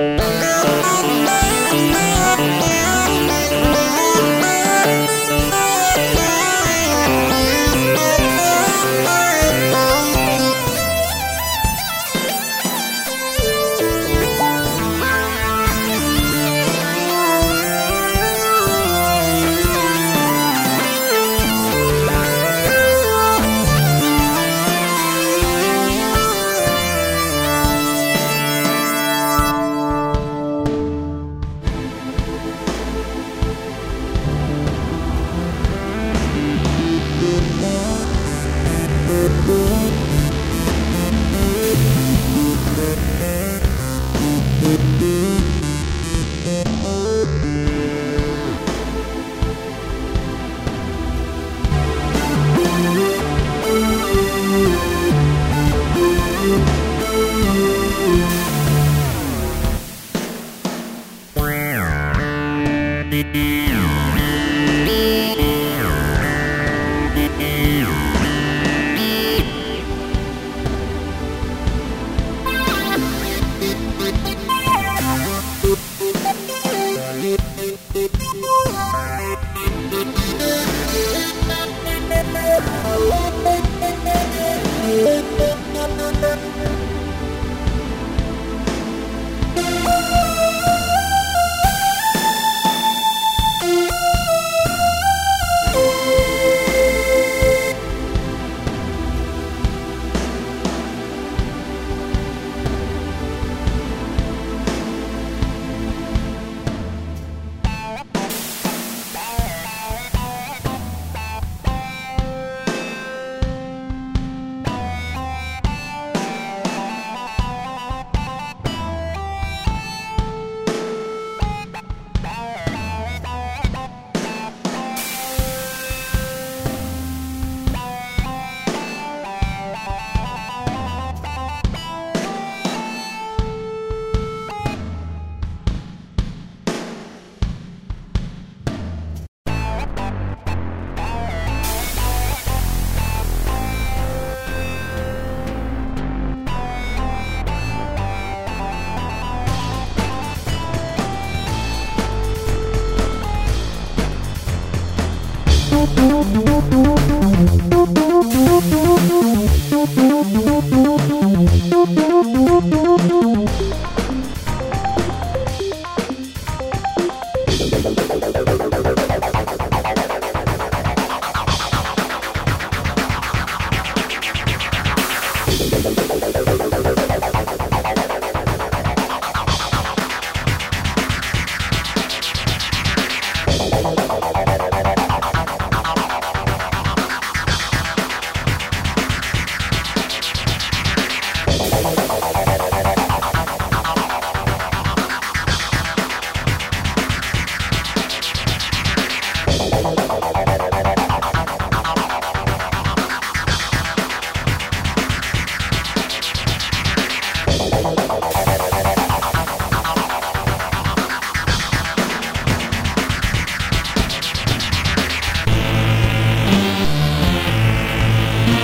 Bye. Yeah. Thank you.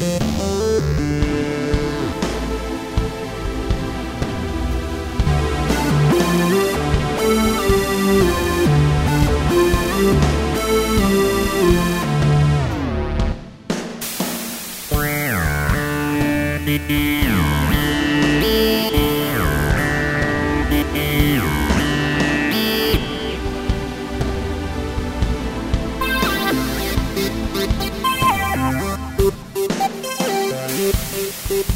Yeah. Thank